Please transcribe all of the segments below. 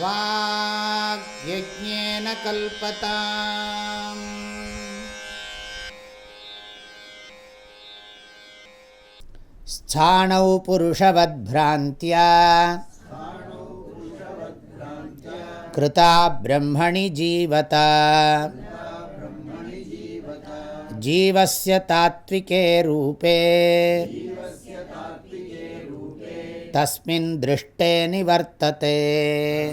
वाग्यज्ञेन कल्पताम्। स्थाणौ पुरुषवद्भ्रान्त्या। कृता ब्रह्मणि जीवता। जीवस्य तात्विके रूपे। तस्मिन् दृष्टे निवर्तते।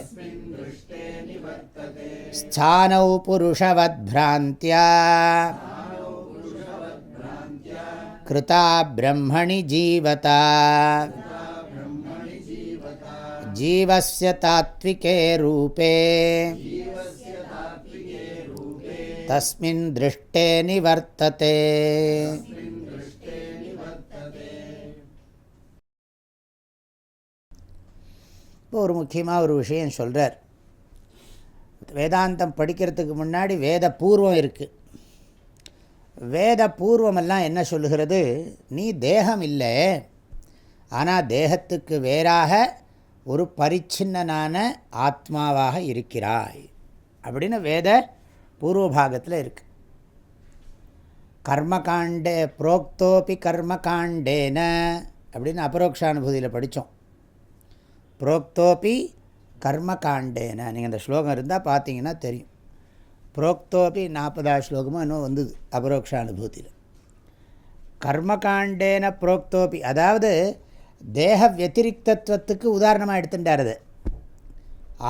स्थानौ पुरुषवद्भ्रान्त्या। कृता ब्रह्मणि जीवता। जीवस्य तात्विके रूपे। तस्मिन् दृष्टे निवर्तते। இப்போ ஒரு முக்கியமாக ஒரு விஷயம் சொல்கிறார் வேதாந்தம் படிக்கிறதுக்கு முன்னாடி வேத பூர்வம் இருக்குது வேத பூர்வமெல்லாம் என்ன சொல்லுகிறது? நீ தேகம் இல்லை. ஆனால் தேகத்துக்கு வேறாக ஒரு பரிச்சின்னனான ஆத்மாவாக இருக்கிறாய். அப்படின்னு வேத பூர்வபாகத்தில் இருக்குது கர்மகாண்டே புரோக்தோபி கர்மகாண்டேன அப்படின்னு அபரோக்ஷானுபூதியில் படித்தோம் புரோக்தோப்பி கர்மகாண்டேன. நீங்கள் அந்த ஸ்லோகம் இருந்தால் பார்த்தீங்கன்னா தெரியும். புரோக்தோப்பி நாற்பதாவது ஸ்லோகமும் இன்னும் வந்தது அபரோக்ஷ அபரோக்ஷானுபூதியில். கர்மகாண்டேன புரோக்தோப்பி அதாவது தேக வத்திரிக்தத்துவத்துக்கு உதாரணமாக எடுத்துட்டார் அது.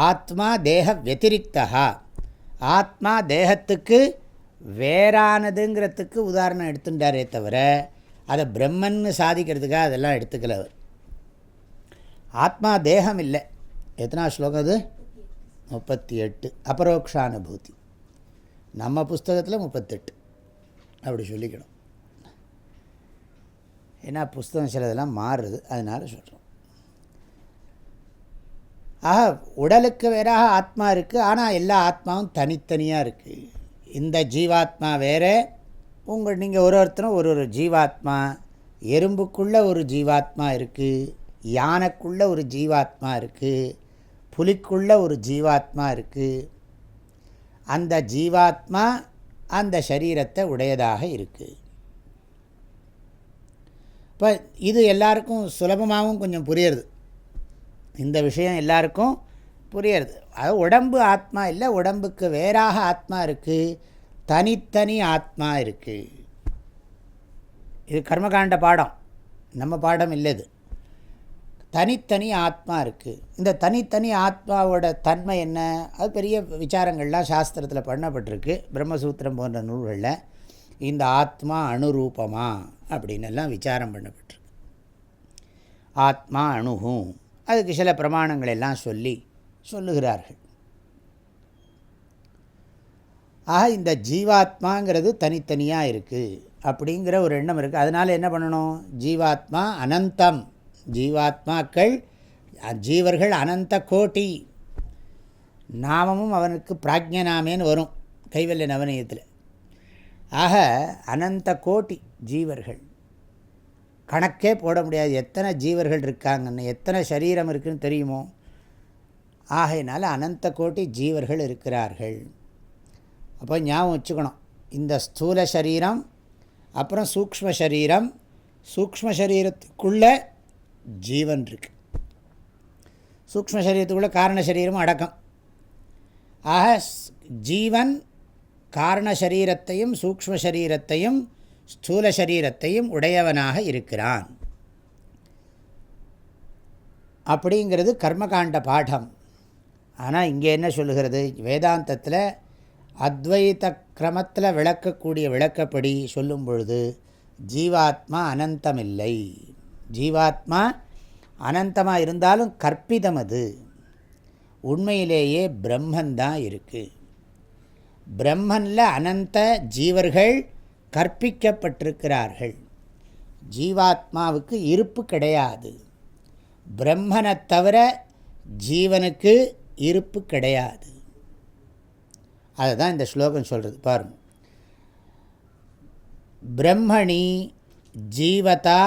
ஆத்மா தேக வத்திரிக்தா ஆத்மா தேகத்துக்கு வேறானதுங்கிறதுக்கு உதாரணம் எடுத்துட்டாரே தவிர அதை பிரம்மன்னு சாதிக்கிறதுக்காக அதெல்லாம் எடுத்துக்கல அவர். ஆத்மா தேகம் இல்லை எத்தனா ஸ்லோகம் அது? முப்பத்தி எட்டு. அபரோக்ஷானுபூதி. நம்ம புஸ்தகத்தில் முப்பத்தெட்டு அப்படி சொல்லிக்கணும். ஏன்னா புஸ்தகம் சிலதெல்லாம் மாறுறது அதனால் சொல்கிறோம் ஆக உடலுக்கு வேறாக ஆத்மா இருக்குது ஆனால் எல்லா ஆத்மாவும் தனித்தனியாக இருக்குது இந்த ஜீவாத்மா வேறு. உங்கள் நீங்கள் ஒரு ஒருத்தரும் ஒரு ஒரு ஜீவாத்மா. எறும்புக்குள்ளே ஒரு ஜீவாத்மா இருக்குது யானைக்குள்ளே ஒரு ஜீவாத்மா இருக்குது புலிக்குள்ளே ஒரு ஜீவாத்மா இருக்குது அந்த ஜீவாத்மா அந்த சரீரத்தை உடையதாக இருக்குது இப்போ இது எல்லாருக்கும் சுலபமாகவும் கொஞ்சம் புரியுறது. இந்த விஷயம் எல்லாருக்கும் புரியுறது. அது உடம்பு ஆத்மா இல்லை உடம்புக்கு வேறாக ஆத்மா இருக்குது தனித்தனி ஆத்மா இருக்குது இது கர்மகாண்ட பாடம். நம்ம பாடம் இல்லை இது. தனித்தனி ஆத்மா இருக்குது இந்த தனித்தனி ஆத்மாவோட தன்மை என்ன? அது பெரிய விசாரங்கள்லாம் சாஸ்திரத்தில் பண்ணப்பட்டிருக்கு. பிரம்மசூத்திரம் போன்ற நூல்களில் இந்த ஆத்மா அணுரூபமா அப்படின்னு எல்லாம் விசாரம் பண்ணப்பட்டிருக்கு. ஆத்மா அணுகும் அதுக்கு சில பிரமாணங்கள் எல்லாம் சொல்லி சொல்லுகிறார்கள். ஆக இந்த ஜீவாத்மாங்கிறது தனித்தனியாக இருக்குது அப்படிங்கிற ஒரு எண்ணம் இருக்குது அதனால் என்ன பண்ணணும்? ஜீவாத்மா அனந்தம். ஜீவாத்மாக்கள் ஜீவர்கள் அனந்த கோட்டி. நாமமும் அவனுக்கு பிராஜ்யநாமேன்னு வரும் கைவல்ய நவநீயத்தில் ஆக அனந்த கோட்டி ஜீவர்கள். கணக்கே போட முடியாது எத்தனை ஜீவர்கள் இருக்காங்கன்னு எத்தனை சரீரம் இருக்குதுன்னு தெரியுமோ? ஆகையினால அனந்த கோட்டி ஜீவர்கள் இருக்கிறார்கள். அப்போ ஞாபகம் வச்சுக்கணும் இந்த ஸ்தூல சரீரம் அப்புறம் சூக்ம சரீரம் சூக்ம சரீரத்துக்குள்ளே ஜீவன் இருக்குது சூக்ம சரீரத்துக்குள்ளே காரண சரீரமும் அடக்கம். ஆக ஜீவன் காரண சரீரத்தையும் சூக்ம சரீரத்தையும் ஸ்தூல சரீரத்தையும் உடையவனாக இருக்கிறான். அப்படிங்கிறது கர்மகாண்ட பாடம். ஆனால் இங்கே என்ன சொல்லுகிறது? வேதாந்தத்தில் அத்வைத கிரமத்தில் விளக்கக்கூடிய விளக்கப்படி சொல்லும் பொழுது ஜீவாத்மா அனந்தமில்லை. ஜீவாத்மா அனந்தமாக இருந்தாலும் கற்பிதம் அது உண்மையிலேயே பிரம்மந்தான் இருக்குது பிரம்மனில் அனந்த ஜீவர்கள் கற்பிக்கப்பட்டிருக்கிறார்கள். ஜீவாத்மாவுக்கு இருப்பு கிடையாது. பிரம்மனை தவிர ஜீவனுக்கு இருப்பு கிடையாது. அதுதான் இந்த ஸ்லோகம் சொல்கிறது பாருங்கள் பிரம்மணி ஜீவதா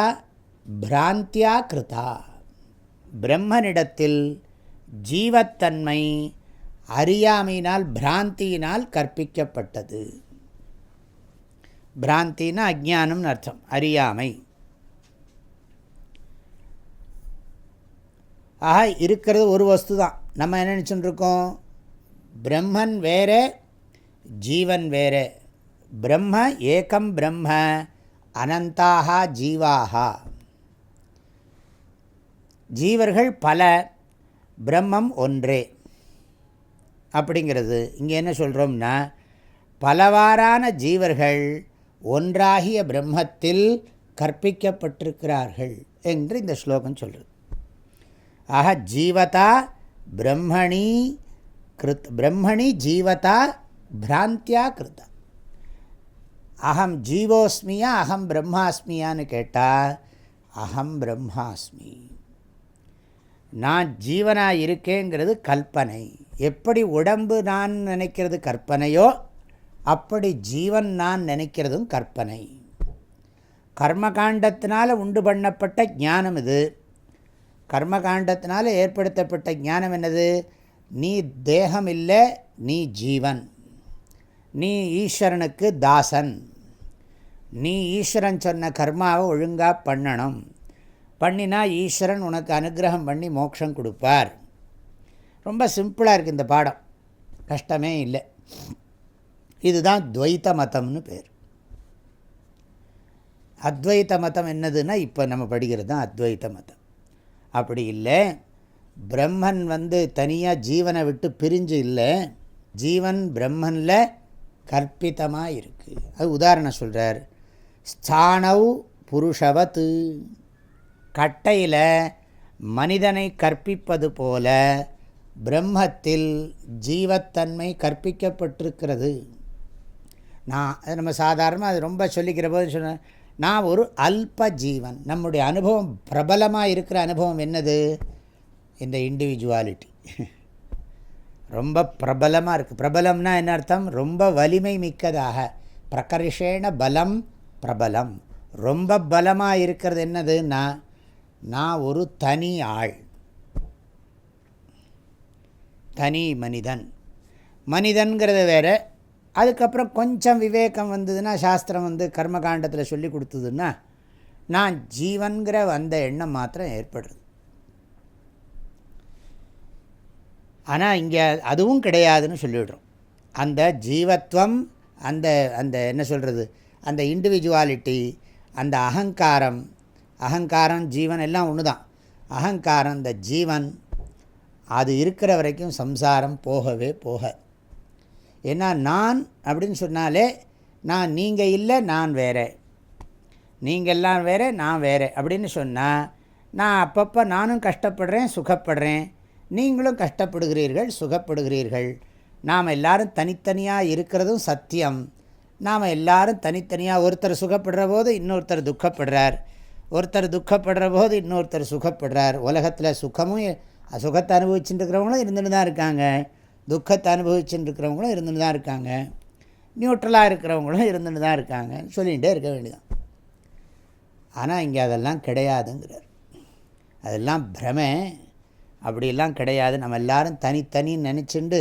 பிராந்தியா கிருதா பிரம்மனிடத்தில் ஜீவத்தன்மை அறியாமையினால் பிராந்தியினால் கற்பிக்கப்பட்டது. பிராந்தின்னா அஜானம்னு அர்த்தம் அறியாமை. ஆக இருக்கிறது ஒரு வஸ்து தான் நம்ம என்ன நினச்சுட்டுருக்கோம்? பிரம்மன் வேறு ஜீவன் வேறு. பிரம்ம ஏகம் பிரம்ம அனந்தாக ஜீவாகா. ஜீவர்கள் பல பிரம்மம் ஒன்றே. அப்படிங்கிறது இங்கே என்ன சொல்கிறோம்னா பலவாறான ஜீவர்கள் ஒன்றாகிய பிரம்மத்தில் கற்பிக்கப்பட்டிருக்கிறார்கள் என்று இந்த ஸ்லோகம் சொல்கிறது ஆக ஜீவதா பிரம்மணி கிருத் பிரம்மணி ஜீவதா பிராந்தியா கிருதா. அகம் ஜீவோஸ்மியா அகம் பிரம்மாஸ்மியான்னு கேட்டால் அகம் பிரம்மாஸ்மி. நான் ஜீவனாக இருக்கேங்கிறது கல்பனை எப்படி உடம்பு நான் நினைக்கிறது கற்பனையோ அப்படி ஜீவன் நான் நினைக்கிறதும் கற்பனை. கர்மகாண்டத்தினால் உண்டு பண்ணப்பட்ட ஞானம் இது. கர்மகாண்டத்தினால் ஏற்படுத்தப்பட்ட ஞானம் என்னது? நீ தேகம் இல்லை நீ ஜீவன். நீ ஈஸ்வரனுக்கு தாசன். நீ ஈஸ்வரன் சொன்ன கர்மாவை ஒழுங்காக பண்ணணும். பண்ணினா ஈஸ்வரன் உனக்கு அனுகிரகம் பண்ணி மோட்சம் கொடுப்பார். ரொம்ப சிம்பிளாக இருக்குது இந்த பாடம். கஷ்டமே இல்லை. இதுதான் துவைத்த மதம்னு பேர். அத்வைத்த மதம் என்னதுன்னா இப்போ நம்ம படிக்கிறது தான் அத்வைத்த மதம். அப்படி இல்லை. பிரம்மன் வந்து தனியாக ஜீவனை விட்டு பிரிஞ்சு இல்லை. ஜீவன் பிரம்மனில் கற்பிதமாக இருக்குது அது உதாரணம் சொல்கிறார் ஸ்தானவ் புருஷவத்து கட்டையில் மனிதனை கற்பிப்பது போல பிரம்மத்தில் ஜீவத்தன்மை கற்பிக்கப்பட்டிருக்கிறது. நான் அது நம்ம சாதாரணமாக அது ரொம்ப சொல்லிக்கிற போது சொன்ன நான் ஒரு அல்ப ஜீவன். நம்முடைய அனுபவம் பிரபலமாக இருக்கிற அனுபவம் என்னது? இந்த இண்டிவிஜுவாலிட்டி ரொம்ப பிரபலமாக இருக்குது பிரபலம்னா என்ன அர்த்தம்? ரொம்ப வலிமை மிக்கதாக. பிரகர்ஷேன பலம் பிரபலம். ரொம்ப பலமாக இருக்கிறது என்னதுன்னா நான் ஒரு தனி ஆள். தனி மனிதன். மனிதன்கிறது வேறு அதுக்கப்புறம் கொஞ்சம் விவேகம் வந்ததுன்னா சாஸ்திரம் வந்து கர்மகாண்டத்தில் சொல்லி கொடுத்ததுன்னா நான் ஜீவன்கிற அந்த எண்ணம் மாத்திரம் ஏற்படுறது ஆனால் இங்கே அதுவும் கிடையாதுன்னு சொல்லிவிடுறோம் அந்த ஜீவத்வம் அந்த அந்த என்ன சொல்கிறது அந்த இண்டிவிஜுவாலிட்டி அந்த அகங்காரம் அகங்காரம் ஜீவன் எல்லாம் ஒன்று தான் அகங்காரம் இந்த ஜீவன் அது இருக்கிற வரைக்கும் சம்சாரம் போகவே போக. ஏன்னா நான் அப்படின்னு சொன்னாலே நான் நீங்கள் இல்லை நான் வேறு. நீங்கள் எல்லாம் வேறு நான் வேறு. அப்படின்னு சொன்னால் நான் அப்பப்போ நானும் கஷ்டப்படுறேன் சுகப்படுறேன். நீங்களும் கஷ்டப்படுகிறீர்கள் சுகப்படுகிறீர்கள். நாம் எல்லோரும் தனித்தனியாக இருக்கிறதும் சத்தியம். நாம் எல்லாரும் தனித்தனியாக ஒருத்தர் சுகப்படுற போது இன்னொருத்தர் துக்கப்படுறார். ஒருத்தர் துக்கப்படுற போது இன்னொருத்தர் சுகப்படுறார். உலகத்தில் சுகமும் சுகத்தை அனுபவிச்சுட்டு இருக்கிறவங்களும் இருந்துட்டு தான் இருக்காங்க. துக்கத்தை அனுபவிச்சுட்டு இருக்கிறவங்களும் இருந்துட்டு தான் இருக்காங்க. நியூட்ரலாக இருக்கிறவங்களும் இருந்துட்டு தான் இருக்காங்க. சொல்லிகிட்டே இருக்க வேண்டியதான் ஆனால் இங்கே அதெல்லாம் கிடையாதுங்கிறார். அதெல்லாம் பிரமை. அப்படிலாம் கிடையாது. நம்ம எல்லோரும் தனித்தனின்னு நினச்சிண்டு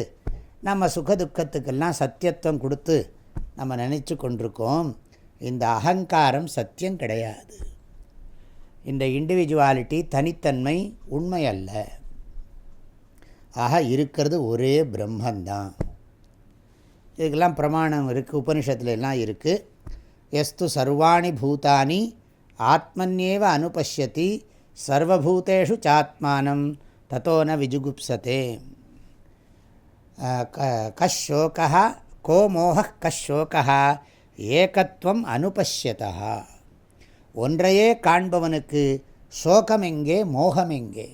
நம்ம சுக துக்கத்துக்கெல்லாம் சத்தியத்துவம் கொடுத்து நம்ம நினச்சி கொண்டிருக்கோம். இந்த அகங்காரம் சத்தியம் கிடையாது. இந்த இண்டிவிஜுவாலிட்டி தனித்தன்மை உண்மை அல்ல ஆக இருக்கிறது ஒரே பிரம்மந்தான். இதுக்கெல்லாம் பிரமாணம் இருக்குது உபனிஷத்துல எல்லாம் இருக்குது எஸ்து சர்வாணி பூதானி ஆத்மன்யேவ அனுபஷ்யதி சர்வபூதேஷு சாத்மானம் தத்தோன ந விஜுகுப்சதே. கஷோகா கோ மோக கஷோகா ஏகத்துவம் அனுபஷ்யதா ஒன்றையே காண்பவனுக்கு சோகம் எங்கே மோகம் எங்கே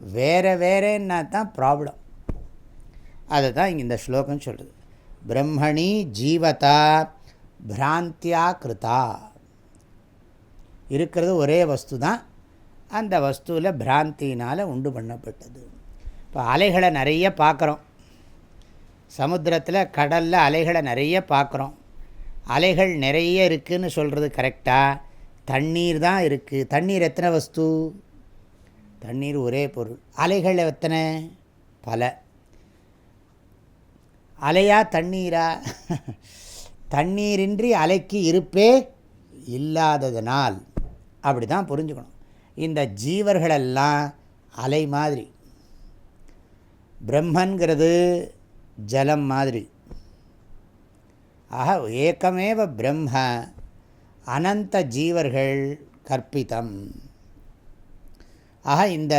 வேறு வேறேன்னா தான் ப்ராப்ளம் அதை தான் இங்கே இந்த ஸ்லோகம் சொல்லுது. பிரம்மணி ஜீவதா பிராந்தியா கிருதா. இருக்கிறது ஒரே வஸ்து தான் அந்த வஸ்துவில் பிராந்தினால் உண்டு பண்ணப்பட்டது. இப்போ அலைகளை நிறைய பார்க்குறோம். சமுத்திரத்தில் கடலில் அலைகளை நிறைய பார்க்குறோம். அலைகள் நிறைய இருக்குதுன்னு சொல்கிறது கரெக்டாக தண்ணீர் தான் இருக்குது தண்ணீர் எத்தனை வஸ்து? தண்ணீர் ஒரே பொருள். அலைகள் எத்தனை? பல. அலையா தண்ணீரா? தண்ணீரின்றி அலைக்கு இருப்பே இல்லாததனால் அப்படி தான் புரிஞ்சுக்கணும். இந்த ஜீவர்களெல்லாம் அலை மாதிரி. பிரம்மன்கிறது ஜலம் மாதிரி. ஆக ஏக்கமேவ பிரம்ம அனந்த ஜீவர்கள் கற்பித்தம் ஆக இந்த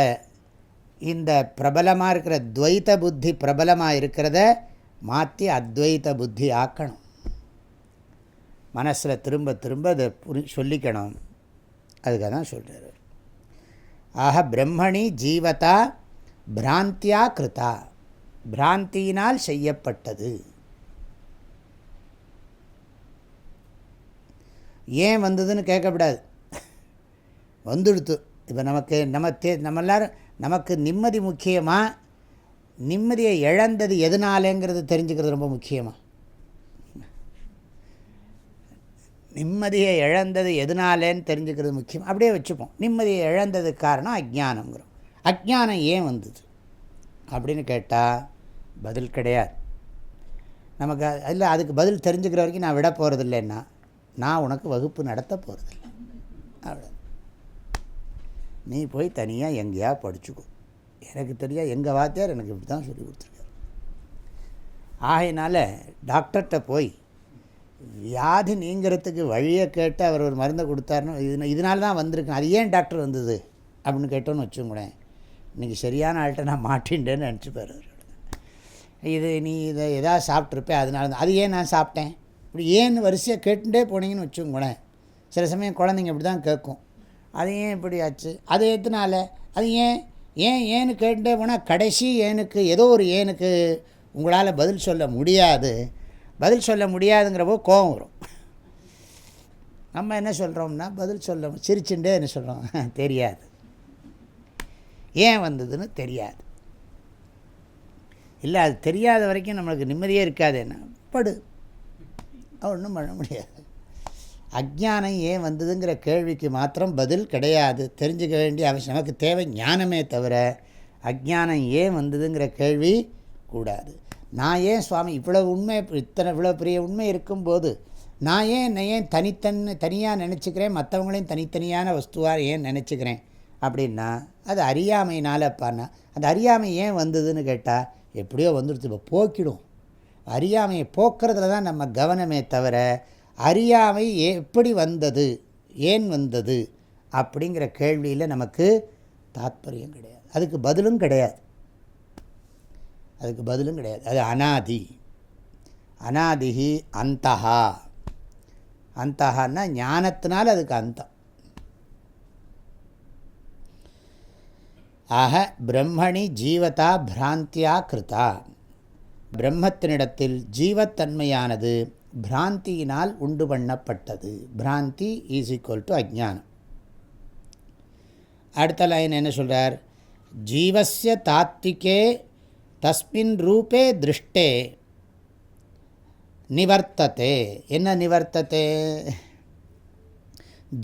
இந்த பிரபலமாக இருக்கிற துவைத்த புத்தி பிரபலமாக இருக்கிறத மாற்றி அத்வைத்த புத்தி ஆக்கணும். மனசில் திரும்ப திரும்ப அதை புரி சொல்லிக்கணும். அதுக்காக தான் சொல்கிறார் ஆக பிரம்மணி ஜீவதா பிராந்தியா கிருதா. பிராந்தியினால் செய்யப்பட்டது. ஏன் வந்ததுன்னு கேட்கக்கூடாது. வந்துடுத்து. இப்போ நமக்கு நம்ம தே நம்ம எல்லோரும் நமக்கு நிம்மதி முக்கியமாக நிம்மதியை இழந்தது எதனாலேங்கிறது தெரிஞ்சுக்கிறது ரொம்ப முக்கியமாக நிம்மதியை இழந்தது எதனாலேன்னு தெரிஞ்சுக்கிறது முக்கியம். அப்படியே வச்சுப்போம். நிம்மதியை இழந்ததுக்கு காரணம் அஜ்ஞானங்கிறோம் அஜ்ஞானம் ஏன் வந்தது? அப்படின்னு கேட்டால் பதில் கிடையாது. நமக்கு இல்லை அதுக்கு பதில் தெரிஞ்சுக்கிற வரைக்கும் நான் விட போகிறது இல்லைன்னா நான் உனக்கு வகுப்பு நடத்த போகிறதில்ல அவ்வளோ நீ போய் தனியாக எங்கேயா படிச்சுக்கோ. எனக்கு தெரியா எங்கள் வாத்தியார் எனக்கு இப்படி தான் சொல்லி கொடுத்துருக்காரு. ஆகையினால டாக்டர்கிட்ட போய் வியாதி நீங்கிறதுக்கு வழியை கேட்டு அவர் ஒரு மருந்தை கொடுத்தாருன்னு இது இதனால தான் வந்திருக்கேன். அது ஏன் டாக்டர் வந்தது? அப்படின்னு கேட்டோன்னு வச்சுக்கோங்களேன். இன்றைக்கி சரியான ஆள்கிட்ட நான் மாட்டின்றேன்னு நினச்சிப்பார் இது நீ இதை எதாவது சாப்பிட்ருப்பேன் அதனால அது ஏன் நான் சாப்பிட்டேன்? இப்படி ஏன்னு வரிசையாக கேட்டுட்டே போனீங்கன்னு வச்சுக்கோங்களேன். சில சமயம் குழந்தைங்க இப்படி தான் கேட்கும். அது ஏன் இப்படி ஆச்சு? அது எத்தனால அது ஏன்? ஏன் ஏன்னு கேட்டுட்டே போனால் கடைசி ஏனுக்கு ஏதோ ஒரு ஏனுக்கு உங்களால் பதில் சொல்ல முடியாது. பதில் சொல்ல முடியாதுங்கிறப்போ கோபம் வரும். நம்ம என்ன சொல்கிறோம்னா பதில் சொல்ல சிரிச்சுட்டே என்ன சொல்கிறோம் தெரியாது. ஏன் வந்ததுன்னு தெரியாது. இல்லை அது தெரியாத வரைக்கும் நம்மளுக்கு நிம்மதியே இருக்காது என்ன? படு. ஒன்றும் பண்ண முடியாது. அஜ்ஞானம் ஏன் வந்ததுங்கிற கேள்விக்கு மாத்திரம் பதில் கிடையாது. தெரிஞ்சுக்க வேண்டிய அவசியம் நமக்கு தேவை ஞானமே தவிர அஜ்ஞானம் ஏன் வந்ததுங்கிற கேள்வி கூடாது. நான் ஏன் சுவாமி இவ்வளோ உண்மை இத்தனை இவ்வளோ பெரிய உண்மை இருக்கும்போது நான் ஏன் என்னை ஏன் தனித்தன்னு தனியாக நினச்சிக்கிறேன் மற்றவங்களையும் தனித்தனியான வஸ்துவாக ஏன் நினச்சிக்கிறேன் அப்படின்னா அது அறியாமையினால் அப்பான்னா அந்த அறியாமை ஏன் வந்ததுன்னு கேட்டால் எப்படியோ வந்துடுச்சு இப்போ போக்கிடும். அறியாமையை போக்குறதுல தான் நம்ம கவனமே தவிர அறியாமை எப்படி வந்தது ஏன் வந்தது அப்படிங்கிற கேள்வியில் நமக்கு தாத்பரியம் கிடையாது. அதுக்கு பதிலும் கிடையாது. அதுக்கு பதிலும் கிடையாது. அது அனாதி. அனாதிகி அந்தஹா. அந்தஹான்னா ஞானத்தினால் அதுக்கு அந்தம். ஆக பிரம்மணி ஜீவதா பிராந்தியா கிருதா. பிரம்மத்தினிடத்தில் ஜீவத்தன்மையானது பிராந்தியினால் உண்டு பண்ணப்பட்டது. பிராந்தி ஈஸ் ஈக்குவல் டு அஜானம் அடுத்த லைன் என்ன சொல்கிறார் ஜீவசிய தாத்விகே தஸ்மின் ரூபே திருஷ்டே நிவர்த்ததே. என்ன நிவர்த்ததே?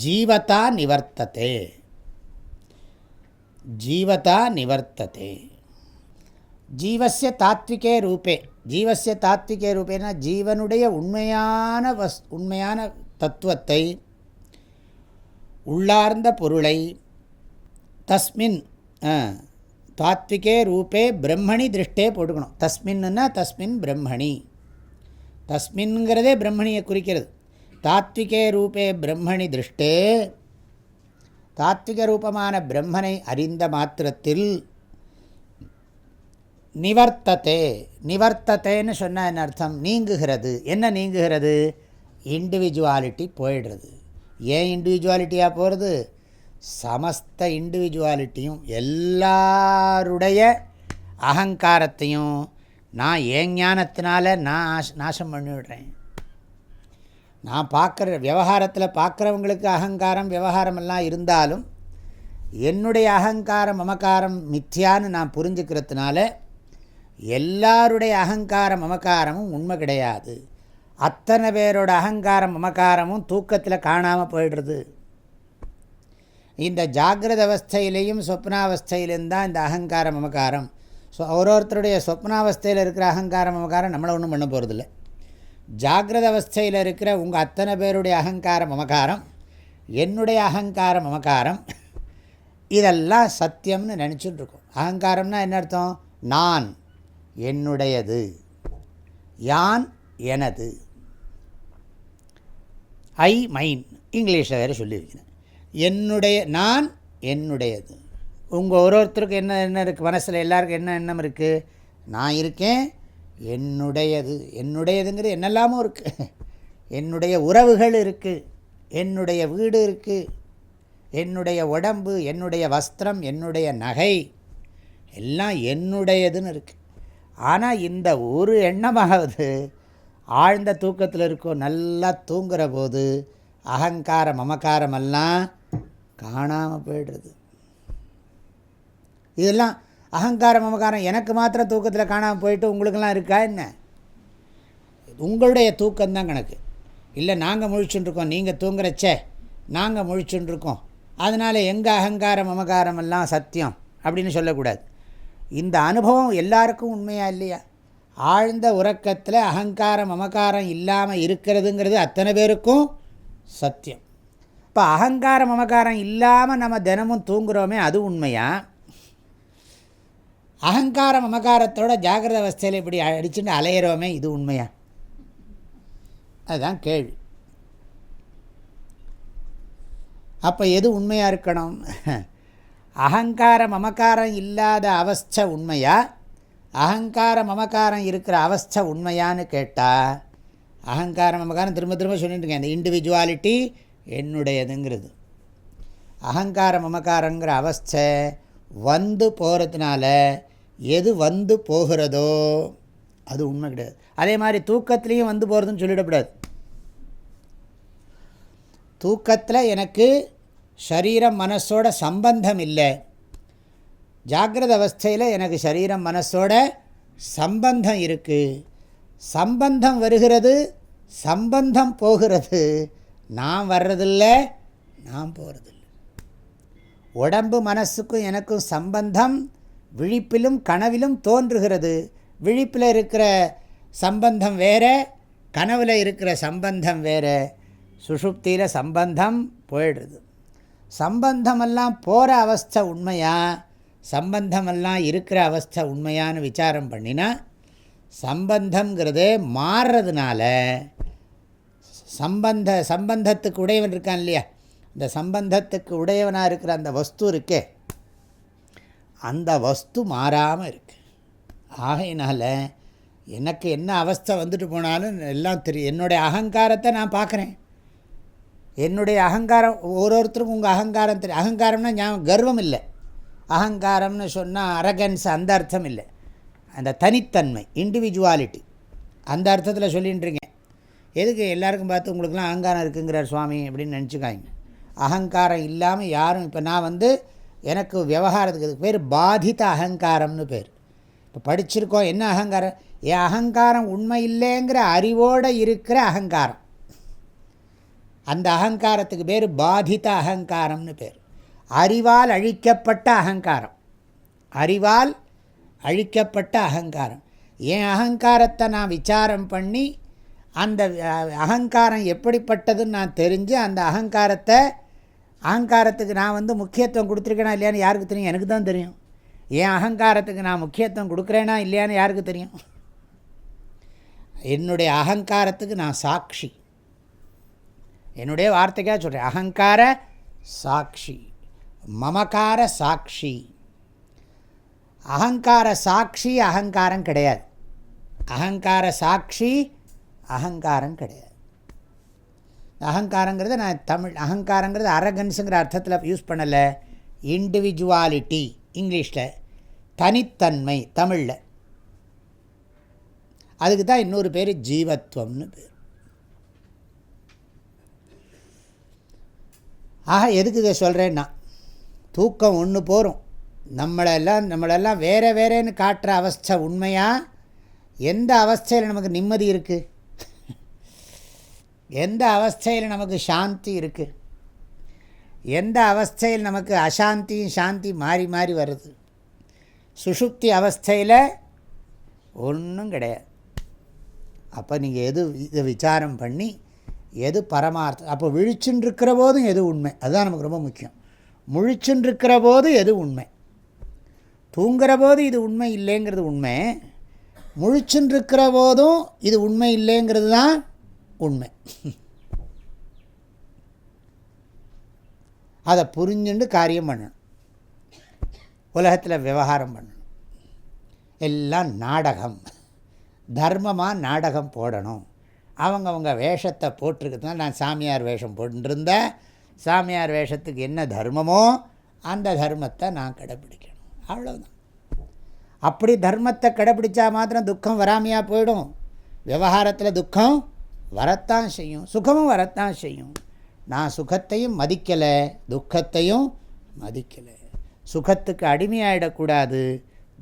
ஜீவதா நிவர்த்ததே. ஜீவதா நிவர்த்ததே. ஜீவசிய தாத்விகே ரூபே. ஜீவசிய தாத்விகே ரூபேனா ஜீவனுடைய உண்மையான வஸ் உண்மையான தத்துவத்தை உள்ளார்ந்த பொருளை தஸ்மின் தாத்விகே ரூபே பிரம்மணி திருஷ்டே போட்டுக்கணும். தஸ்மின்னா தஸ்மின் பிரம்மணி. தஸ்மின்ங்கிறதே பிரம்மணியை குறிக்கிறது. தாத்விகே ரூபே பிரம்மணி திருஷ்டே. தாத்விக ரூபமான பிரம்மனை அறிந்த மாத்திரத்தில் நிவர்த்தத்தே நிவர்த்தத்தேன்னு சொன்னால் என்ன அர்த்தம்? நீங்குகிறது. என்ன நீங்குகிறது? இண்டிவிஜுவாலிட்டி போயிடுறது. ஏன் இண்டிவிஜுவாலிட்டியாக போகிறது சமஸ்த இண்டிவிஜுவாலிட்டியும் எல்லாருடைய அகங்காரத்தையும் நான் ஏன் ஞானத்தினால நான் நாசம் பண்ணிவிடுறேன்? நான் பார்க்குற விவகாரத்தில் பார்க்குறவங்களுக்கு அகங்காரம் விவகாரமெல்லாம் இருந்தாலும் என்னுடைய அகங்காரம் மமக்காரம் மித்தியான்னு நான் புரிஞ்சுக்கிறதுனால எல்லாருடைய அகங்காரம் மமக்காரமும் உண்மை கிடையாது. அத்தனை பேரோட அகங்காரம் மமக்காரமும் தூக்கத்தில் காணாமல் போயிடுறது. இந்த ஜாகிரத அவஸ்தையிலையும் சொப்னாவஸ்தையிலும் தான் இந்த அகங்கார மமகாரம் ஸோ ஒரு ஒருத்தருடைய சொப்னாவஸ்தையில் இருக்கிற அகங்கார மமகாரம் நம்மளை ஒன்றும் பண்ண போகிறதில்ல ஜாகிரத அவஸ்தையில் இருக்கிற உங்கள் அத்தனை பேருடைய அகங்கார மமகாரம் என்னுடைய அகங்கார மமகாரம் இதெல்லாம் சத்தியம்னு நினச்சிட்டு இருக்கோம். அகங்காரம்னா என்ன அர்த்தம்? நான். என்னுடையது. யான் எனது. I mine. இங்கிலீஷில் வேறு சொல்லியிருக்கிறேன். என்னுடைய நான் என்னுடையது. உங்கள் ஒரு ஒருத்தருக்கு என்ன என்ன இருக்குது மனசில் எல்லாருக்கும் என்ன எண்ணம் இருக்குது நான் இருக்கேன் என்னுடையது. என்னுடையதுங்கிறது என்னெல்லாமோ இருக்குது என்னுடைய உறவுகள் இருக்குது என்னுடைய வீடு இருக்குது என்னுடைய உடம்பு என்னுடைய வஸ்திரம் என்னுடைய நகை. எல்லாம் என்னுடையதுன்னு இருக்குது ஆனால் இந்த ஒரு எண்ணமாவது ஆழ்ந்த தூக்கத்தில் இருக்கோம் நல்லா தூங்குகிற போது அகங்கார மமக்காரமெல்லாம் காணாமல் போய்டுறது. இதெல்லாம் அகங்கார மமக்காரம் எனக்கு மாத்திரம் தூக்கத்தில் காணாமல் போயிட்டு உங்களுக்கெல்லாம் இருக்கா என்ன? உங்களுடைய தூக்கம்தான் கணக்கு. இல்லை நாங்கள் முழிச்சுட்டுருக்கோம் நீங்கள் தூங்குறச்சே நாங்கள் முழிச்சுட்டுருக்கோம். அதனால் எங்கள் அகங்கார மமகாரமெல்லாம் சத்தியம் அப்படின்னு சொல்லக்கூடாது. இந்த அனுபவம் எல்லாருக்கும் உண்மையாக இல்லையா? ஆழ்ந்த உறக்கத்தில் அகங்காரம் மமக்காரம் இல்லாமல் இருக்கிறதுங்கிறது அத்தனை பேருக்கும் சத்தியம். இப்போ அகங்காரம் மமக்காரம் இல்லாமல் நம்ம தினமும் தூங்குகிறோமே அது உண்மையா? அகங்கார மமகாரத்தோட ஜாகிரத அவஸ்தையில் இப்படி அடிச்சுட்டு அலையிறோமே இது உண்மையா? அதுதான் கேள்வி. அப்போ எது உண்மையாக இருக்கணும்? அகங்கார மமக்காரம் இல்லாத அவஸ்தை உண்மையா? அகங்கார மமக்காரம் இருக்கிற அவஸ்தை உண்மையான்னு கேட்டால் அகங்கார மமக்காரம் திரும்ப திரும்ப சொல்லிட்டுருக்கேன் அந்த இந்த இண்டிவிஜுவாலிட்டி என்னுடையதுங்கிறது. அகங்கார மமக்காரங்கிற அவஸ்தை வந்து போகிறதுனால எது வந்து போகிறதோ அது உண்மை கிடையாது. அதே மாதிரி தூக்கத்துலேயும் வந்து போகிறதுன்னு சொல்லிடக்கூடாது. தூக்கத்தில் எனக்கு சரீரம் மனசோட சம்பந்தம் இல்லை ஜாகிரத அவஸ்தையில் எனக்கு சரீரம் மனசோட சம்பந்தம் இருக்குது சம்பந்தம் வருகிறது சம்பந்தம் போகிறது. நான் வர்றதில்லை நான் போகிறதில்லை உடம்பு மனசுக்கும் எனக்கும் சம்பந்தம் விழிப்பிலும் கனவிலும் தோன்றுகிறது. விழிப்பில் இருக்கிற சம்பந்தம் வேறு கனவில் இருக்கிற சம்பந்தம் வேறு. சுஷுப்தியில் சம்பந்தம் போயிடுது. சம்பந்தமெல்லாம் போகிற அவஸ்தை உண்மையா? சம்பந்தமெல்லாம் இருக்கிற அவஸ்தை உண்மையான்னு விசாரம் பண்ணினா சம்பந்தங்கிறது மாறுறதுனால சம்பந்த சம்பந்தத்துக்கு உடையவன் இருக்கான் இல்லையா? இந்த சம்பந்தத்துக்கு உடையவனாக இருக்கிற அந்த வஸ்து இருக்கே. அந்த வஸ்து மாறாமல் இருக்குது ஆகையினால் எனக்கு என்ன அவஸ்தை வந்துட்டு போனாலும் எல்லாம் தெரியும் என்னுடைய அகங்காரத்தை நான் பார்க்குறேன். என்னுடைய அகங்காரம் ஒரு ஒருத்தருக்கும் உங்கள் அகங்காரம் தெரியும். அகங்காரம்னா ஞாபகம் கர்வம் இல்லை. அகங்காரம்னு சொன்னால் அரகன்ஸ் அந்த அர்த்தம் இல்லை. அந்த தனித்தன்மை இண்டிவிஜுவாலிட்டி அந்த அர்த்தத்தில் சொல்லின்றீங்க. எதுக்கு எல்லாருக்கும் பார்த்து உங்களுக்குலாம் அகங்காரம் இருக்குங்கிறார் சுவாமி அப்படின்னு நினச்சிக்காங்க அகங்காரம் இல்லாமல் யாரும் இப்போ நான் வந்து எனக்கு விவகாரத்துக்கு இதுக்கு பேர் பாதித்த அகங்காரம்னு பேர். இப்போ படிச்சிருக்கோம் என்ன அகங்காரம்? என் அகங்காரம் உண்மை இல்லைங்கிற அறிவோடு இருக்கிற அகங்காரம். அந்த அகங்காரத்துக்கு பேர் பாதித்த அகங்காரம்னு பேர். அறிவால் அழிக்கப்பட்ட அகங்காரம். அறிவால் அழிக்கப்பட்ட அகங்காரம். என் அகங்காரத்தை நான் விசாரம் பண்ணி அந்த அகங்காரம் எப்படிப்பட்டதுன்னு நான் தெரிஞ்சு அந்த அகங்காரத்தை அகங்காரத்துக்கு நான் வந்து முக்கியத்துவம் கொடுத்துருக்கேனா இல்லையான்னு யாருக்கு தெரியும்? எனக்கு தான் தெரியும். என் அகங்காரத்துக்கு நான் முக்கியத்துவம் கொடுக்குறேனா இல்லையான்னு யாருக்கு தெரியும்? என்னுடைய அகங்காரத்துக்கு நான் சாட்சி. என்னுடைய வார்த்தைக்காக சொல்கிறேன் அகங்கார சாட்சி மமக்கார சாட்சி. அகங்கார சாட்சி அகங்காரம் கிடையாது. அகங்கார சாட்சி அகங்காரம் கிடையாது. அகங்காரங்கிறத நான் தமிழ் அகங்காரங்கிறது அரகன்ஸுங்கிற அர்த்தத்தில் யூஸ் பண்ணலை. இண்டிவிஜுவாலிட்டி இங்கிலீஷில். தனித்தன்மை தமிழில். அதுக்கு தான் இன்னொரு பேர் ஜீவத்வம்னு பேர். ஆக எதுக்கு இதை சொல்கிறேன்னா தூக்கம் ஒன்று போகும் நம்மளெல்லாம் நம்மளெல்லாம் வேறு வேறேன்னு காட்டுற அவஸ்தை உண்மையாக எந்த அவஸ்தையில் நமக்கு நிம்மதி இருக்குது எந்த அவஸ்தையில் நமக்கு சாந்தி இருக்குது எந்த அவஸ்தையில் நமக்கு அசாந்தியும் சாந்தி மாறி மாறி வருது? சுஷுப்தி அவஸ்தையில் ஒன்றும் கிடையாது. அப்போ நீங்கள் எது இதை விசாரம் பண்ணி எது பரமார்த்தம் அப்போ விழிச்சுன்னு இருக்கிற போதும் எது உண்மை? அதுதான் நமக்கு ரொம்ப முக்கியம். முழிச்சுன்னு இருக்கிற போது எது உண்மை? தூங்குகிற போது இது உண்மை இல்லைங்கிறது உண்மை. முழிச்சுன்னு இருக்கிற போதும் இது உண்மை இல்லைங்கிறது தான் உண்மை. அதை புரிஞ்சுண்டு காரியம் பண்ணணும். உலகத்தில் விவகாரம் பண்ணணும். எல்லாம் நாடகம். தர்மமாக நாடகம் போடணும். அவங்கவுங்க வேஷத்தை போட்டிருக்கிறதுனால நான் சாமியார் வேஷம் போட்டுருந்தேன். சாமியார் வேஷத்துக்கு என்ன தர்மமோ அந்த தர்மத்தை நான் கடைப்பிடிக்கணும். அவ்வளோதான் அப்படி தர்மத்தை கடைப்பிடிச்சா மாத்திரம் துக்கம் வராமையாக போயிடும். விவகாரத்தில் துக்கம் வரத்தான் செய்யும். சுகமும் வரத்தான் செய்யும். நான் சுகத்தையும் மதிக்கலை துக்கத்தையும் மதிக்கலை. சுகத்துக்கு அடிமையாயிடக்கூடாது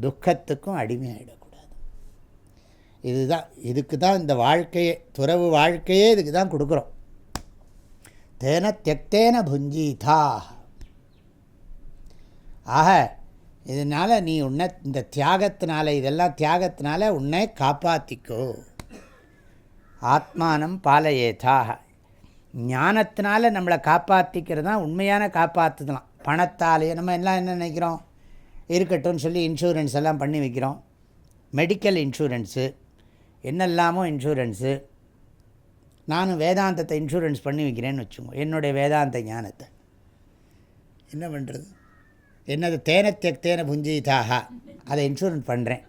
துக்கத்துக்கும் அடிமையாயிடக்கூடாது. இதுதான் இதுக்கு தான் இந்த வாழ்க்கையே துறவு வாழ்க்கையே இதுக்கு தான் கொடுக்குறோம். தேன தியக்தேன புஞ்சீதா. ஆக இதனால் நீ உன்னை இந்த தியாகத்தினால இதெல்லாம் தியாகத்தினால உன்னை காப்பாற்றிக்கோ ஆத்மானம் பாலையேதாக ஞானத்தினால நம்மளை காப்பாற்றிக்கிறது தான் உண்மையான காப்பாற்றுதலாம் பணத்தாலேயே நம்ம எல்லாம் என்ன நினைக்கிறோம்? இருக்கட்டும்னு சொல்லி இன்சூரன்ஸ் எல்லாம் பண்ணி வைக்கிறோம். மெடிக்கல் இன்சூரன்ஸு என்னெல்லாமோ இன்சூரன்ஸு நானும் வேதாந்தத்தை இன்சூரன்ஸ் பண்ணி வைக்கிறேன்னு வச்சுக்கோங்க என்னுடைய வேதாந்த ஞானத்தை. என்ன பண்ணுறது என்னது? தேன தேன புஞ்சிதாக அதை இன்சூரன்ஸ் பண்ணுறேன்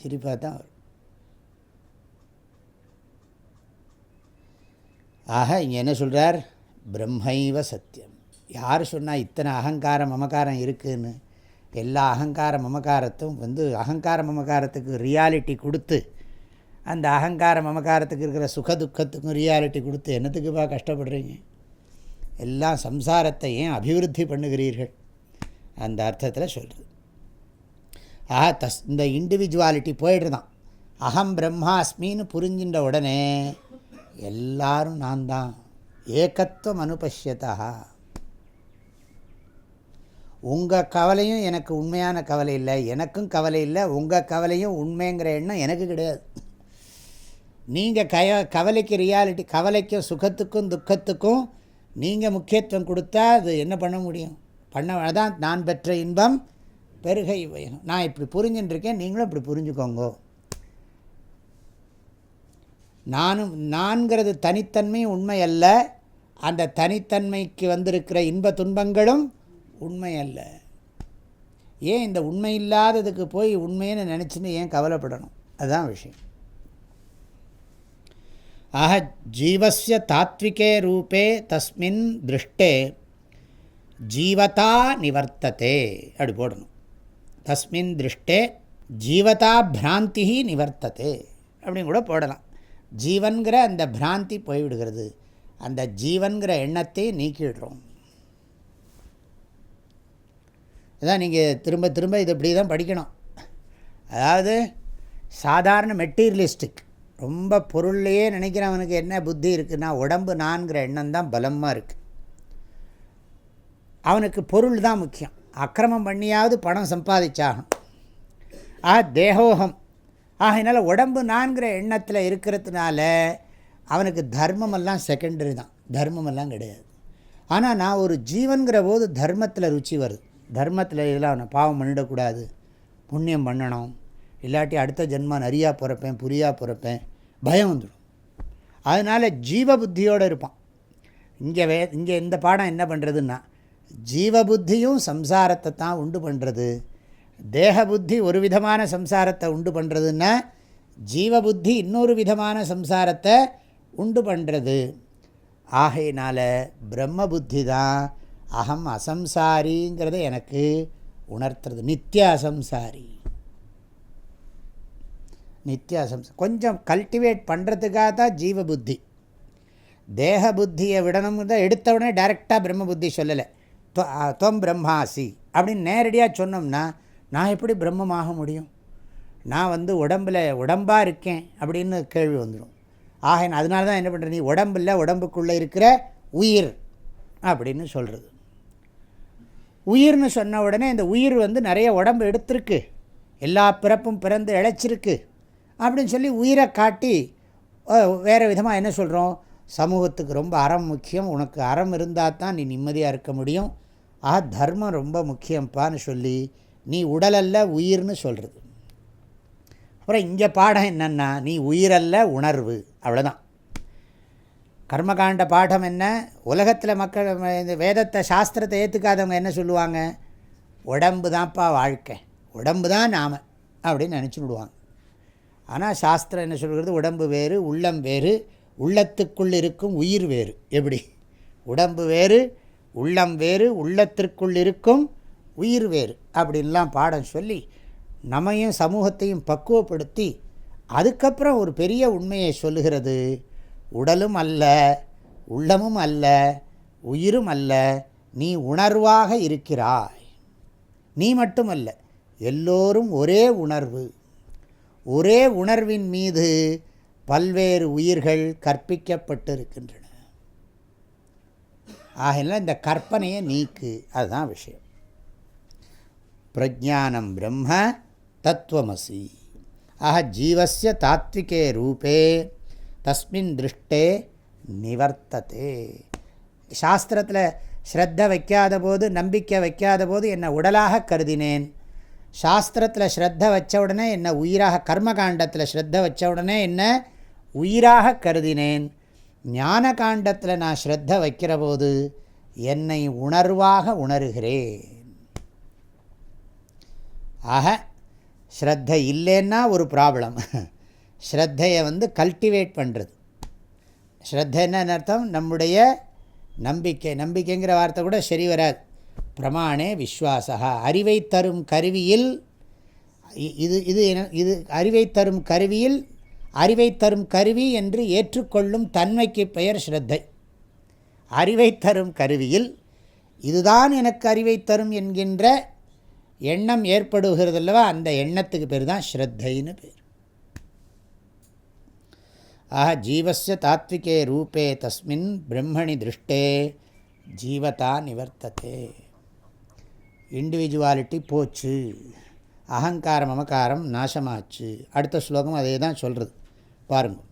சிரிப்பாக தான் வரும். ஆக இங்கே என்ன சொல்கிறார் பிரம்மைவ சத்தியம். யார் சொன்னால் இத்தனை அகங்காரம் மமகாரம் இருக்குதுன்னு எல்லா அகங்கார மமகாரத்தும் வந்து அகங்கார மமகாரத்துக்கு ரியாலிட்டி கொடுத்து அந்த அகங்கார மமகாரத்துக்கு இருக்கிற சுக துக்கத்துக்கும் ரியாலிட்டி கொடுத்து என்னத்துக்குப்பா கஷ்டப்படுறீங்க? எல்லாம் சம்சாரத்தை ஏன் அபிவிருத்தி பண்ணுகிறீர்கள்? அந்த அர்த்தத்தில் சொல்கிறது ஆஹா தஸ் இந்த இண்டிவிஜுவாலிட்டி போயிடுதான் அகம் பிரம்மாஸ்மின்னு புரிஞ்சின்ற உடனே எல்லாரும் நான் தான் ஏகத்துவம் அனுபஷ்யதா. உங்கள் கவலையும் எனக்கு உண்மையான கவலை இல்லை எனக்கும் கவலை இல்லை உங்கள் கவலையும் உண்மைங்கிற எண்ணம் எனக்கு கிடையாது. நீங்கள் கய கவலைக்கு ரியாலிட்டி கவலைக்கும் சுகத்துக்கும் துக்கத்துக்கும் நீங்கள் முக்கியத்துவம் கொடுத்தா அது என்ன பண்ண முடியும்? பண்ண தான் நான் பெற்ற இன்பம் பெருகை வேணும் நான் இப்படி புரிஞ்சுட்டுருக்கேன் நீங்களும் இப்படி புரிஞ்சுக்கோங்க. நானும் நான்கிறது தனித்தன்மையும் உண்மை அல்ல. அந்த தனித்தன்மைக்கு வந்திருக்கிற இன்ப துன்பங்களும் உண்மை அல்ல ஏன் இந்த உண்மை இல்லாததுக்கு போய் உண்மைன்னு நினச்சின்னு ஏன் கவலைப்படணும்? அதுதான் விஷயம். ஆக ஜீவசிய தாத்விகே ரூபே தஸ்மின் திருஷ்டே ஜீவதா நிவர்த்ததே அப்படி போடணும். தஸ்மின் திருஷ்டே ஜீவதா பிராந்தி நிவர்த்ததே அப்படின்னு கூட போடலாம். ஜீவன்கிற அந்த பிராந்தி போய்விடுகிறது. அந்த ஜீவன்கிற எண்ணத்தை நீக்கிடுறோம் இதான் நீங்கள் திரும்ப திரும்ப இது இப்படி தான் படிக்கணும். அதாவது சாதாரண மெட்டீரியலிஸ்டிக். ரொம்ப பொருள்லையே நினைக்கிறவனுக்கு என்ன புத்தி இருக்குன்னா உடம்பு நான்கிற எண்ணம் தான் பலமாக இருக்குது அவனுக்கு பொருள் தான் முக்கியம். அக்கிரமம் பண்ணியாவது பணம் சம்பாதிச்சாகணும். ஆ தேகோகம். ஆகையினால உடம்பு நான்கிற எண்ணத்தில் இருக்கிறதுனால அவனுக்கு தர்மமெல்லாம் செகண்டரி தான். தர்மமெல்லாம் கிடையாது. ஆனால் நான் ஒரு ஜீவன்கிற போது தர்மத்தில் ருச்சி வருது. தர்மத்தில் இதெல்லாம் பாவம் பண்ணிடக்கூடாது. புண்ணியம் பண்ணணும். இல்லாட்டி அடுத்த ஜென்மம் நிறையா பிறப்பேன் புரியா பிறப்பேன். பயம் வந்துடும். அதனால் ஜீவ புத்தியோடு இருப்பான். இங்கே வே இங்கே இந்த பாடம் என்ன பண்ணுறதுன்னா ஜீவ புத்தியும் சம்சாரத்தை தான் உண்டு பண்ணுறது தேக புத்தி ஒரு விதமான சம்சாரத்தை உண்டு பண்ணுறதுன்னா ஜீவ புத்தி இன்னொரு விதமான சம்சாரத்தை உண்டு பண்ணுறது ஆகையினால் பிரம்ம புத்தி தான் அகம் அசம்சாரிங்கிறத எனக்கு உணர்த்துறது. நித்திய அசம்சாரி. நித்திய அசம்சா கொஞ்சம் கல்டிவேட் பண்ணுறதுக்காக தான் ஜீவ புத்தி. தேக புத்தியை விடணும் தான் எடுத்த உடனே டைரெக்டாக பிரம்ம புத்தி சொல்லலை. தொம் பிரம்மாசி அப்படின்னு நேரடியாக சொன்னோம்னா நான் எப்படி பிரம்மமாக முடியும்? நான் வந்து உடம்பில் உடம்பாக இருக்கேன் அப்படின்னு கேள்வி வந்துடும் ஆக அதனால தான் என்ன பண்ணுற நீ? உடம்பில் உடம்புக்குள்ளே இருக்கிற உயிர் அப்படின்னு சொல்கிறது உயிர்னு சொன்ன உடனே இந்த உயிர் வந்து நிறைய உடம்பு எடுத்திருக்கு. எல்லா பிறப்பும் பிறந்து இழைச்சிருக்கு. அப்படின்னு சொல்லி உயிரை காட்டி வேறு விதமாக என்ன சொல்கிறோம் சமூகத்துக்கு ரொம்ப அறம் முக்கியம். உனக்கு அறம் இருந்தால் தான் நீ நிம்மதியாக இருக்க முடியும். ஆ தர்மம் ரொம்ப முக்கியம்ப்பான்னு சொல்லி நீ உடலல்ல உயிர்னு சொல்கிறது அப்புறம் இங்கே பாடம் என்னென்னா நீ உயிரல்ல உணர்வு. அவ்வளோதான் கர்மகாண்ட பாடம் என்ன? உலகத்தில் மக்கள் இந்த வேதத்தை சாஸ்திரத்தை ஏற்றுக்காதவங்க என்ன சொல்லுவாங்க? உடம்பு தான்ப்பா வாழ்க்கை. உடம்பு தான் நாம் அப்படின்னு நினச்சி விடுவாங்க. ஆனால் சாஸ்திரம் என்ன சொல்கிறது? உடம்பு வேறு உள்ளம் வேறு உள்ளத்துக்குள் இருக்கும் உயிர் வேறு. எப்படி? உடம்பு வேறு உள்ளம் வேறு உள்ளத்திற்குள் இருக்கும் உயிர் வேறு அப்படின்லாம் பாடம் சொல்லி நம்மையும் சமூகத்தையும் பக்குவப்படுத்தி அதுக்கப்புறம் ஒரு பெரிய உண்மையை சொல்லுகிறது. உடலும் அல்ல உள்ளமும் அல்ல உயிரும் அல்ல நீ உணர்வாக இருக்கிறாய். நீ மட்டுமல்ல எல்லோரும் ஒரே உணர்வு. ஒரே உணர்வின் மீது பல்வேறு உயிர்கள் கற்பிக்கப்பட்டிருக்கின்றன. ஆகையினால் இந்த கற்பனையை நீக்கு அதுதான் விஷயம். பிரஜானம் பிரம்ம தத்துவமசி. ஆக ஜீவசிய தாத்விகே ரூபே தஸ்மின் திருஷ்டே நிவர்த்ததே. சாஸ்திரத்தில் ஸ்ரத்த வைக்காத போது நம்பிக்கை வைக்காத போது என்னை உடலாக கருதினேன். சாஸ்திரத்தில் ஸ்ரத்த வச்ச உடனே என்ன உயிராக கர்மகாண்டத்தில் ஸ்ரத்த வச்ச உடனே என்ன உயிராக கருதினேன். ஞான காண்டத்தில் நான் ஸ்ரத்த வைக்கிற போது என்னை உணர்வாக உணர்கிறேன். ஆக ஸ்ரத்த இல்லைன்னா ஒரு ப்ராப்ளம். ஸ்ரத்தையை வந்து கல்டிவேட் பண்ணுறது ஸ்ரத்த அர்த்தம்? நம்முடைய நம்பிக்கை. நம்பிக்கைங்கிற வார்த்தை கூட சரி வராது. பிரமாணே விஸ்வாசா அறிவை தரும் கருவியில் இது இது இது அறிவை தரும் கருவியில் அறிவை தரும் கருவி என்று ஏற்றுக்கொள்ளும் தன்மைக்கு பெயர் ஸ்ரத்தை. அறிவை தரும் கருவியில் இதுதான் எனக்கு அறிவை தரும் என்கின்ற எண்ணம் ஏற்படுகிறதல்லவா? அந்த எண்ணத்துக்கு பேர் தான் ஸ்ரத்தைன்னு பேர். ஆக ஜீவசிய தாத்விகே ரூபே தஸ்மின் பிரம்மணி திருஷ்டே ஜீவதா நிவர்த்ததே. இண்டிவிஜுவாலிட்டி போச்சு. அகங்காரம் மமக்காரம் நாசமாச்சு. அடுத்த ஸ்லோகம் அதே தான் சொல்கிறது பாருங்கள்